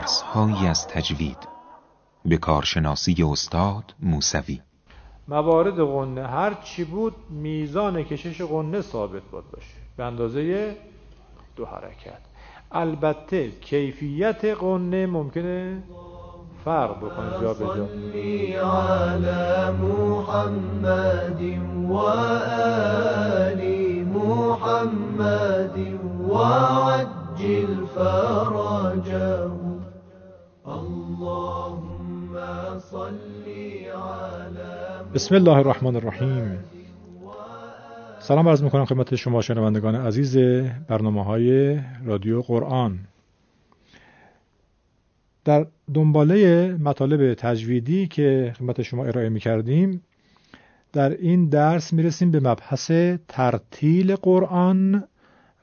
درس هایی از تجوید. به کارشناسی استاد موسوی. موارد قنه هر چی بود میزان کشش قنه ثابت بود باشه. به اندازه دو حرکت. البته کیفیت قنه ممکنه فرق بکنه. جا به جا. بسم الله الرحمن الرحیم. سلام عرض می‌کنم خدمت شما شنوندگان عزیز برنامه های رادیو قرآن. در دنباله مطالب تجویدی که خدمت شما ارائه می‌کردیم در این درس می‌رسیم به مبحث ترتیل قرآن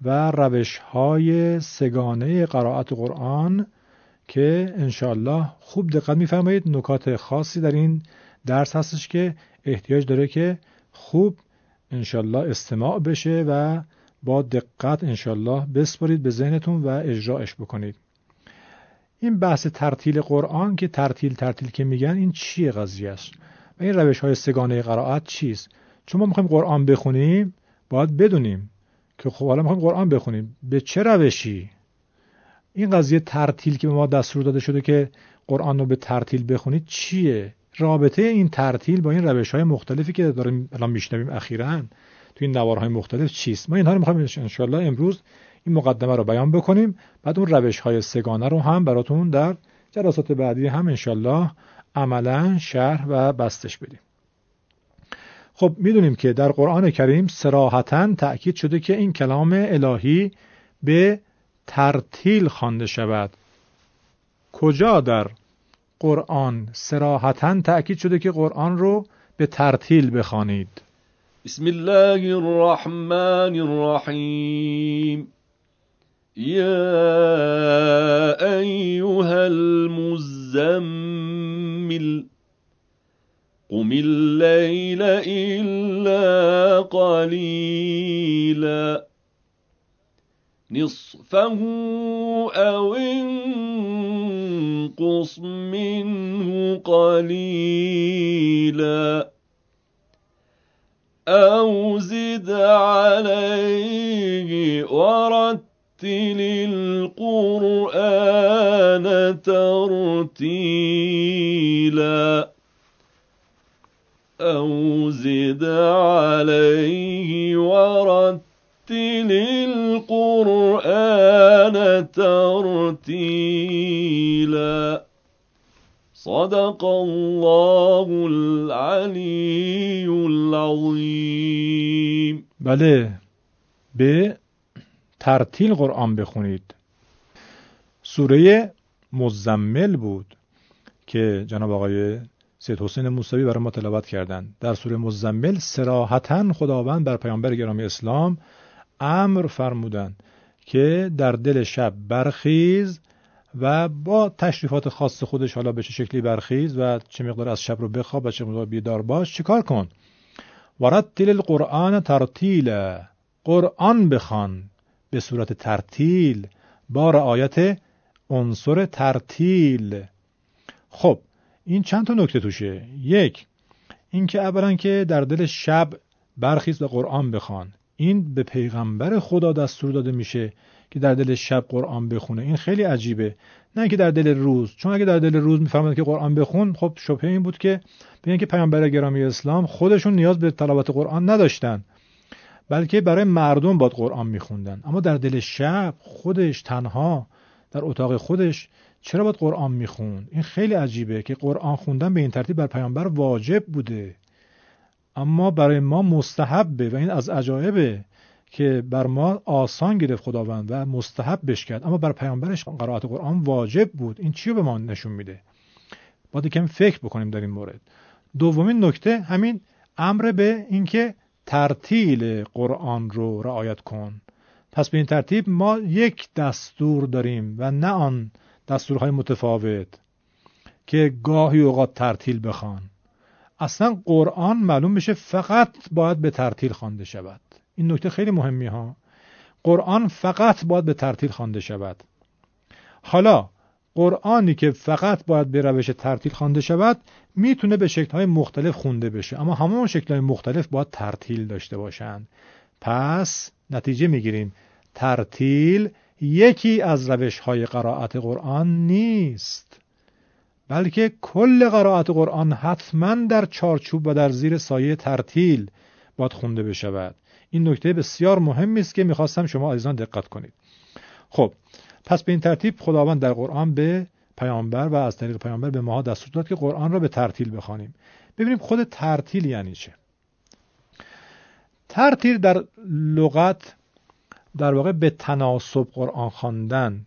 و روش های سگانه قرائت قرآن که انشاءالله خوب دقت میفرمایید. نکات خاصی در این درس هستش که احتیاج داره که خوب انشالله استماع بشه و با دقت انشالله بسپارید به ذهنتون و اجراش بکنید. این بحث ترتیل قرآن که ترتیل ترتیل که میگن این چیه قضیه است؟ و این روش های سگانه قرائت چیست؟ چون ما می‌خوایم قرآن بخونیم باید بدونیم که خب حالا می‌خوایم قرآن بخونیم. به چه روشی؟ این قضیه ترتیل که به ما دستور داده شده که قرآن رو به ترتیل بخونید چیه؟ رابطه این ترتیل با این روش های مختلفی که داریم الان میشنویم اخیرا تو این نوارهای مختلف چیست؟ ما اینها رو می‌خوایم انشالله امروز این مقدمه رو بیان بکنیم. بعد اون روش های سگانه رو هم براتون در جلسات بعدی هم انشالله عملا شرح و بستش بدیم. خب می‌دونیم که در قرآن کریم سراحتا تأکید شده که این کلام الهی به ترتیل خوانده شود. کجا در قرآن سراحتا تأکید شده که قرآن رو به ترتیل بخوانید. بسم الله الرحمن الرحیم. یا ایها المزمل قم الليل إلا قليلا نصفه أو انقص منه قليلا أو زد عليه ورتل القرآن ترتيلا أو زد عليه ورتل القرآن ترتيلا صدق الله العلي العظيم. بله. به ترتیل قرآن بخونید. سوره مزمل بود که جناب آقای سید حسین موسوی برای ما تلاوت کردند در سوره مزمل سراحتا خداوند بر پیامبر گرامی اسلام امر فرمودند که در دل شب برخیز و با تشریفات خاص خودش حالا به چه شکلی برخیز و چه مقدار از شب رو بخواب و چه مقدار بیدار باش چیکار کن؟ ورتل القرآن ترتیل قرآن بخوان به صورت ترتیل. با رعایت عنصر ترتیل. خب این چند تا نکته توشه؟ یک اینکه اولا که در دل شب برخیز و قرآن بخوان. این به پیغمبر خدا دستور داده میشه که در دل شب قرآن بخونه. این خیلی عجیبه. نه که در دل روز. چون اگه در دل روز می‌فهمند که قرآن بخون خب شبهه این بود که ببین که پیامبر گرامی اسلام خودشون نیاز به تلاوت قرآن نداشتن. بلکه برای مردم باد قرآن میخوندن. اما در دل شب خودش تنها در اتاق خودش چرا باید قرآن می‌خوند؟ این خیلی عجیبه که قرآن خوندن به این ترتیب بر پیامبر واجب بوده. اما برای ما مستحبه و این از عجایبه. که بر ما آسان گرفت خداوند و مستحب بش کرد. اما بر پیامبرش قرائت قرآن واجب بود. این چی به ما نشون میده؟ باید کم فکر بکنیم در این مورد. دومین نکته همین امر به اینکه ترتیل قرآن رو رعایت کن. پس به این ترتیب ما یک دستور داریم و نه آن دستورهای متفاوت که گاهی اوقات ترتیل بخوان. اصلا قرآن معلوم میشه فقط باید به ترتیل خوانده شود. این نکته خیلی مهمی ها. قرآن فقط باید به ترتیل خوانده شود. حالا قرآنی که فقط باید به روش ترتیل خوانده شود می‌تونه به شکلهای مختلف خونده بشه. اما همون شکلهای مختلف باید ترتیل داشته باشند. پس نتیجه می‌گیریم. ترتیل یکی از روش های قرائت قرآن نیست. بلکه کل قرائت قرآن حتما در چارچوب و در زیر سایه ترتیل. باید خونده بشود. این نکته بسیار مهمی است که می‌خواستم شما عزیزان دقت کنید. خب پس به این ترتیب خداوند در قرآن به پیامبر و از طریق پیامبر به ما دستور داد که قرآن را به ترتیل بخوانیم. ببینیم خود ترتیل یعنی چه؟ ترتیل در لغت در واقع به تناسب قرآن خواندن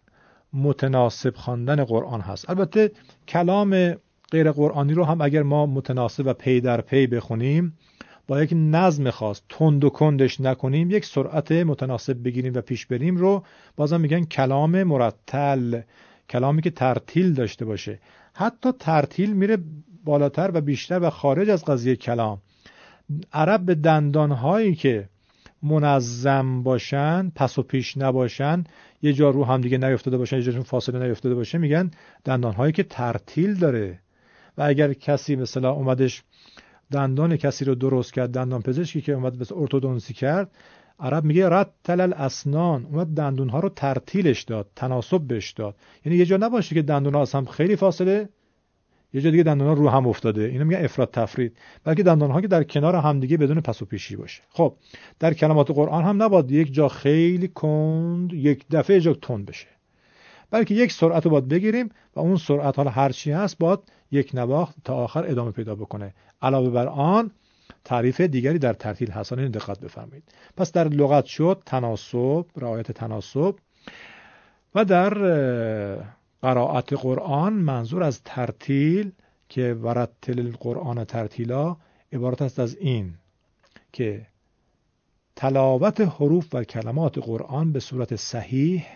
متناسب خواندن قرآن هست. البته کلام غیر قرآنی رو هم اگر ما متناسب و پی در پی بخونیم با یک نظم خاص تند و کندش نکنیم یک سرعت متناسب بگیریم و پیش بریم رو بازم میگن کلام مرتل کلامی که ترتیل داشته باشه. حتی ترتیل میره بالاتر و بیشتر و خارج از قضیه کلام. عرب به دندانهایی که منظم باشن پس و پیش نباشن یه جا رو هم دیگه نیفتاده باشن یه جاشون فاصله نیفتاده باشه میگن دندانهایی که ترتیل داره. و اگر کسی مثلا اومدش دندان کسی رو درست کرد دندان پزشکی که اومد مثل ارتودونسی کرد عرب میگه رتل الاسنان اومد دندون ها رو ترتیلش داد تناسب بهش داد. یعنی یه جا نباشه که دندون ها هم خیلی فاصله یه جا دیگه دندون ها رو هم افتاده. اینو میگن افراد تفرید. بلکه دندان ها که در کنار هم دیگه بدون پس و پیشی باشه. خب در کلمات قرآن هم نباید یک جا خیلی کند یک دفعه جا تند بشه. بلکه یک سرعت رو باید بگیریم و اون سرعت حالا هر چی هست باید یک نواخت تا آخر ادامه پیدا بکنه. علاوه بر آن تعریف دیگری در ترتیل هست. این دقت بفرمایید. پس در لغت شد تناسب رعایت تناسب. و در قرائت قرآن منظور از ترتیل که ورتل القرآن ترتیلا عبارت است از این که تلاوت حروف و کلمات قرآن به صورت صحیح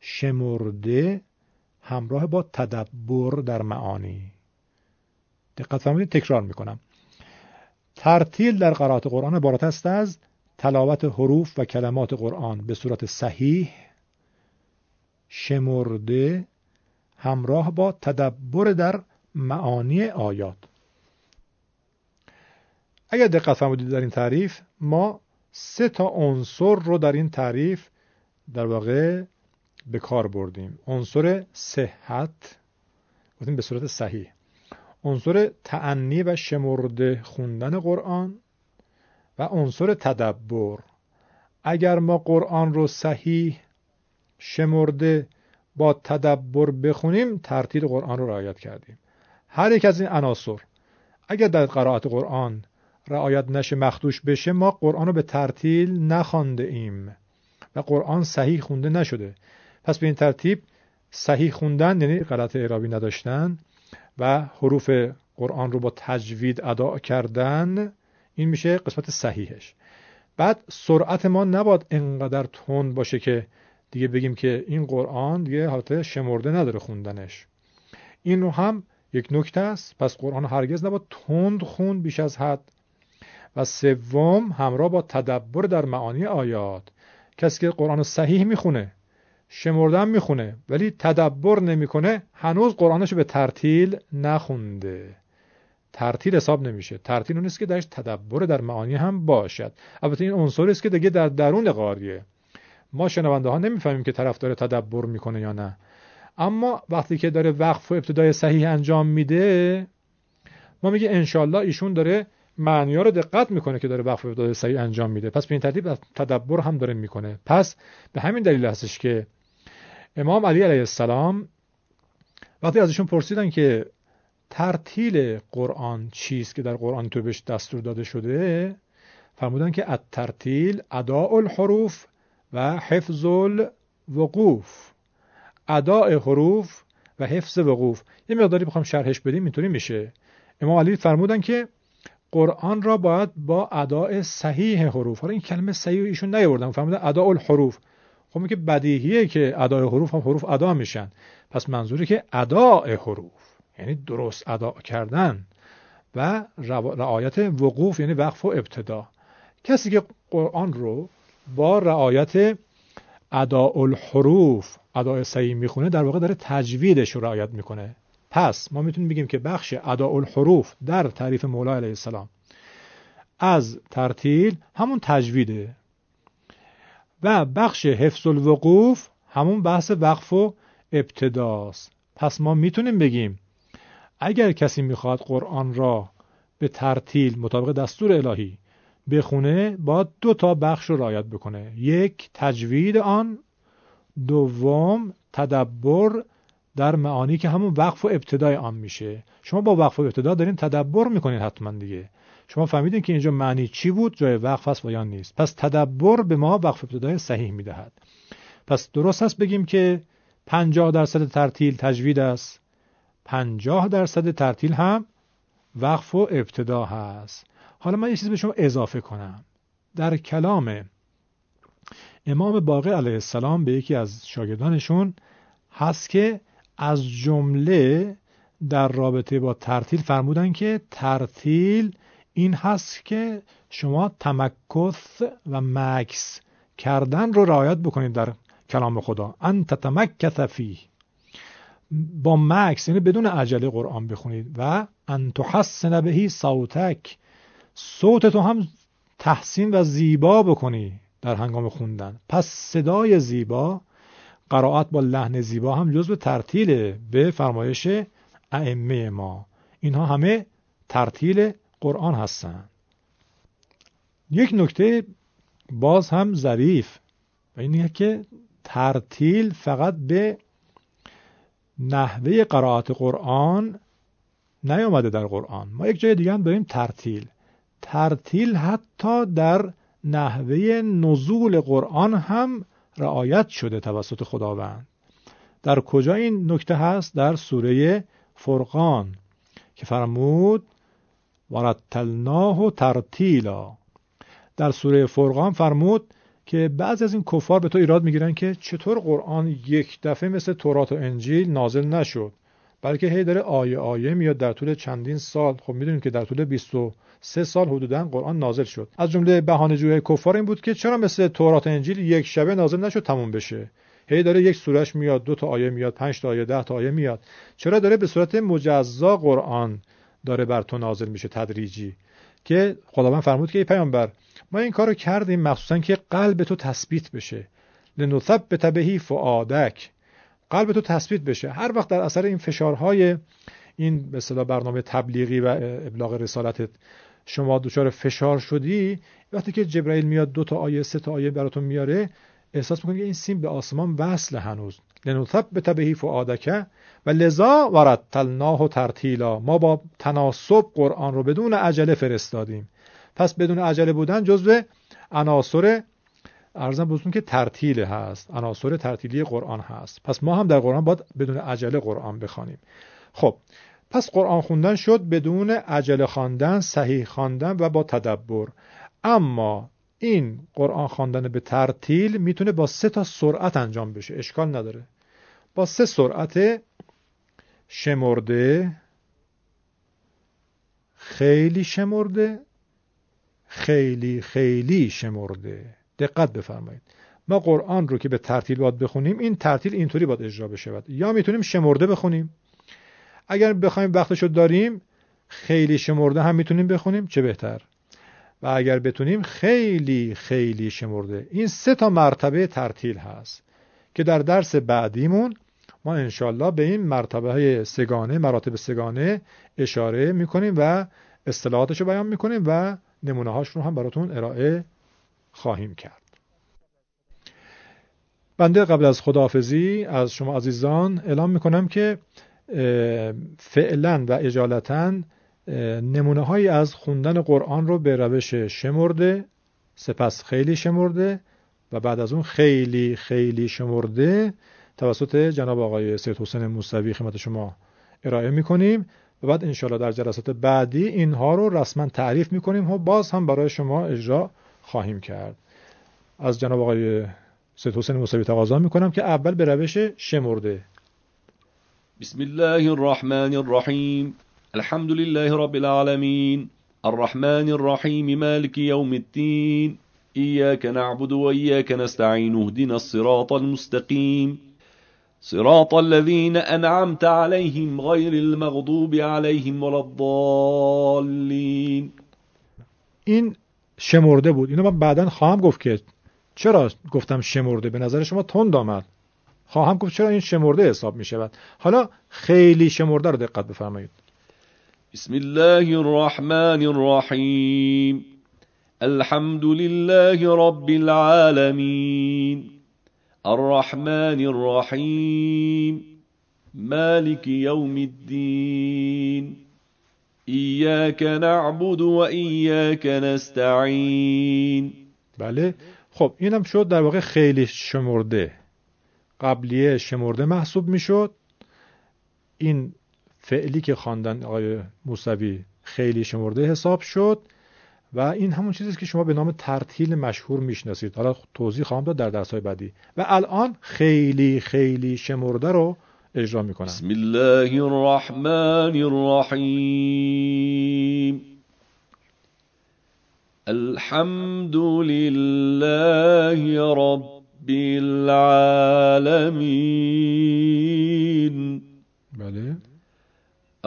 شمرده همراه با تدبر در معانی. دقت فرمایید تکرار می‌کنم. ترتیل در قرائت قرآن عبارت است از تلاوت حروف و کلمات قرآن به صورت صحیح شمرده همراه با تدبر در معانی آیات. اگر دقت فرمودید در این تعریف ما سه تا عنصر رو در این تعریف در واقع به کار بردیم. عنصر صحت گفتیم به صورت صحیح. عنصر تعنی و شمرده خوندن قرآن و عنصر تدبر. اگر ما قرآن رو صحیح شمرده با تدبر بخونیم ترتیل قرآن رو رعایت کردیم. هر یک از این عناصر اگر در قرائت قرآن رعایت نشه مخدوش بشه ما قرآن رو به ترتیل نخوانده ایم و قرآن صحیح خونده نشده. پس به این ترتیب صحیح خوندن یعنی غلط اعرابی نداشتن و حروف قرآن رو با تجوید ادا کردن این میشه قسمت صحیحش. بعد سرعت ما نباید انقدر تند باشه که دیگه بگیم که این قرآن دیگه حالت شمرده نداره خوندنش. این رو هم یک نکته است. پس قرآن هرگز نباید تند خون بیش از حد. و سوم همراه با تدبر در معانی آیات. کسی که قرآن صحیح می‌خونه شمردن می‌خونه ولی تدبر نمی‌کنه هنوز قرآنش به ترتیل نخونده. ترتیل حساب نمیشه. ترتیل اون است که درش تدبر در معانی هم باشد. البته این عنصری است که دیگه در درون قاریه ما شنونده ها نمی‌فهمیم که طرف داره تدبر می‌کنه یا نه. اما وقتی که داره وقف و ابتدای صحیح انجام میده ما میگه انشالله ایشون داره معنی رو دقت می‌کنه که داره وقف ابتدای صحیح انجام میده. پس به این ترتیب تدبر هم داره می‌کنه. پس به همین دلیل هستش که امام علی علیه السلام وقتی ازشون پرسیدن که ترتیل قرآن چیست که در قرآن تو بهش دستور داده شده فرمودن که الترتیل اداء الحروف و حفظ الوقوف. اداء حروف و حفظ وقوف. یه مقداری بخوام شرحش بدیم اینطوری میشه. امام علی فرمودن که قرآن را باید با اداء صحیح حروف. حالا این کلمه صحیح ایشون نیاوردن. فرمودن اداء الحروف. خب که بدیهیه که اداء حروف هم حروف ادا میشن. پس منظوری که اداء حروف یعنی درست ادا کردن و رعایت وقوف یعنی وقف و ابتدا. کسی که قرآن رو با رعایت اداء الحروف اداء صحیح می‌خونه در واقع داره تجویدش رو رعایت می‌کنه. پس ما می‌تونیم بگیم که بخش اداء الحروف در تعریف مولا علیه السلام از ترتیل همون تجویده. و بخش حفظ الوقوف همون بحث وقف و ابتداست. پس ما می‌تونیم بگیم اگر کسی می‌خواد قرآن را به ترتیل مطابق دستور الهی بخونه با دو تا بخش رو رعایت بکنه. یک تجوید آن. دوم تدبر در معانی که همون وقف و ابتدای آن میشه. شما با وقف و ابتدا دارین تدبر می‌کنین حتما دیگه. شما فهمیدین که اینجا معنی چی بود؟ جای وقف است و یا نیست. پس تدبر به ما وقف ابتدای صحیح می‌دهد. پس درست است بگیم که 50 درصد ترتیل تجوید است. 50 درصد ترتیل هم وقف و ابتدا هست. حالا من یه چیزی به شما اضافه کنم. در کلام امام باقر علیه السلام به یکی از شاگردانشون هست که از جمله در رابطه با ترتیل فرمودن که ترتیل این هست که شما تمکث و مکس کردن رو رعایت بکنید در کلام خدا. انت تمکث فی با مکس یعنی بدون عجله قرآن بخونید و ان تحسن بهی صوتک. صوت تو هم تحسین و زیبا بکنی در هنگام خوندن. پس صدای زیبا قرائت با لحن زیبا هم جزو ترتیل به فرمایش ائمه ما. اینها همه ترتیل قرآن هستند یک نکته باز هم ظریف و اینه که ترتیل فقط به نحوه قرائت قرآن نیامده در قرآن. ما یک جای دیگه هم داریم ترتیل. ترتیل حتی در نحوه نزول قرآن هم رعایت شده توسط خداوند. در کجا این نکته هست؟ در سوره فرقان که فرمود ورتلناه ترتیلا در سوره فرقان فرمود که بعضی از این کفار به تو ایراد می‌گیرن که چطور قرآن یک دفعه مثل تورات و انجیل نازل نشد بلکه هی داره آیه آیه میاد در طول چندین سال. خب می‌دونیم که در طول 23 سال حدودا قرآن نازل شد. از جمله بهانه جوی کفار این بود که چرا مثل تورات و انجیل یک شبه نازل نشد تموم بشه؟ هی داره یک سورش میاد دو تا آیه میاد پنج تا آیه ده تا آیه میاد. چرا داره به صورت مجزا قرآن داره بر تو نازل میشه تدریجی. که خداوند فرمود که ای پیامبر ما این کارو کردیم مخصوصا که قلب تو تثبیت بشه. لنثبت بهی فؤادک. قلب تو تثبیت بشه. هر وقت در اثر این فشارهای این به اصطلاح برنامه تبلیغی و ابلاغ رسالتت شما دچار فشار شدی وقتی که جبرئیل میاد دو تا آیه سه تا آیه براتون میاره احساس می‌کنی که این سیم به آسمان وصل هنوز. لنثبت بهی فؤادک و لذا ورتلناه ترتیلا. ما با تناسب قرآن رو بدون عجله فرستادیم. پس بدون عجله بودن جزو عناصر ارزم بزرگتون که ترتیل هست عناصر ترتیلی قرآن هست. پس ما هم در قرآن باید بدون عجله قرآن بخوانیم. خب پس قرآن خوندن شد بدون عجله خواندن صحیح خواندن و با تدبر. اما این قرآن خواندن به ترتیل می‌تونه با سه تا سرعت انجام بشه. اشکال نداره. با سه سرعت شمرده خیلی شمرده خیلی خیلی شمرده. دقت بفرمایید. ما قرآن رو که به ترتیل باید بخونیم این ترتیل اینطوری باید اجرا بشه یا می‌تونیم شمرده بخونیم. اگر بخوایم وقتشو داریم خیلی شمرده هم می‌تونیم بخونیم چه بهتر؟ و اگر بتونیم خیلی خیلی شمرده. این سه تا مرتبه ترتیل هست که در درس بعدیمون ما انشالله به این مرتبه های سگانه مراتب سگانه اشاره می‌کنیم و اصطلاحاتش رو بیان می‌کنیم و نمونه هاش رو هم براتون ارائه خواهیم کرد. بنده قبل از خداحافظی از شما عزیزان اعلام می‌کنم که فعلا و اجالتا نمونه هایی از خوندن قرآن رو به روش شمرده سپس خیلی شمرده و بعد از اون خیلی خیلی شمرده توسط جناب آقای سید حسین موسوی خدمت شما ارائه می‌کنیم و بعد انشالله در جلسات بعدی اینها رو رسما تعریف می‌کنیم و باز هم برای شما اجرا خواهیم کرد. از جناب آقای سید حسین موسوی تقاضا می‌کنم که اول به روش شمرده. بسم الله الرحمن الرحیم. الحمد لله رب العالمين الرحمن الرحيم مالك يوم الدين إياك نعبد وإياك نستعين اهدنا الصراط المستقيم صراط الذين أنعمت عليهم غير المغضوب عليهم ولا الضالين این شمرده بود. اینو من بعدا خواهم گفت که چرا گفتم شمرده؟ به نظر شما تند آمد. خواهم گفت چرا این شمرده حساب می شود حالا خیلی شمرده رو دقت بفرمایید. بسم الله الرحمن الرحيم. الحمد لله رب العالمين. الرحمن الرحيم. مالك يوم الدين. إياك نعبد وإياك نستعين. بله. خب اینم شد در واقع خیلی شمرده. قبلیه شمرده محسوب میشد. این فعلی که خواندن آقای موسوی خیلی شمرده حساب شد و این همون چیزی که شما به نام ترتیل مشهور می‌شناسید. حالا توضیح خواهم داد در درس های بعدی. و الان خیلی خیلی شمرده رو اجرا می‌کنم. بسم الله الرحمن الرحیم. الحمد لله رب العالمين بله.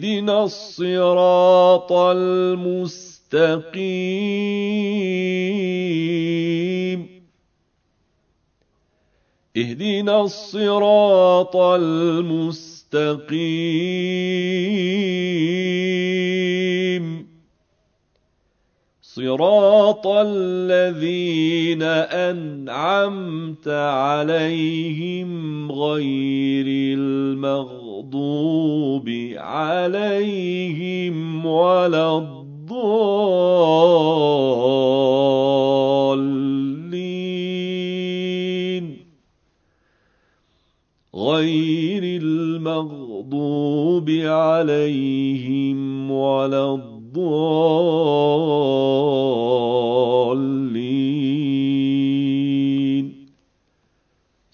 اهدنا الصراط المستقيم. اهدنا الصراط المستقيم. صراط الذين أنعمت عليهم غير المغضوب عليهم ولا الضالين. غير المغضوب عليهم ولا الضالين.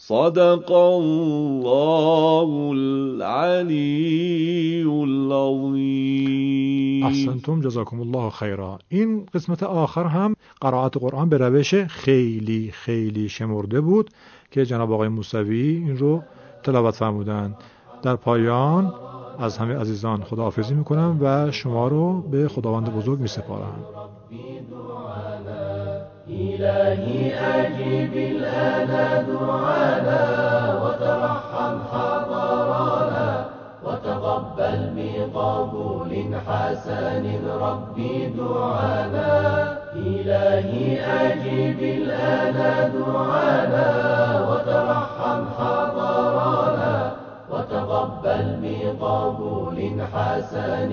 صدق الله العلي العظيم احسنتم جزاکم الله خیرا این قسمت آخر هم قرائت قرآن به روش خیلی خیلی شمرده بود که جناب آقای موسوی این رو تلاوت فرمودن در پایان از همه عزیزان خداحافظی می‌کنم و شما رو به خداوند بزرگ میسپارم إلهي أجب الآن دعانا وترحم حضرانا وتقبل بقبول حسن ربي دعانا. إلهي أجب الآن دعانا وترحم حضرانا وتقبل بقبول حسن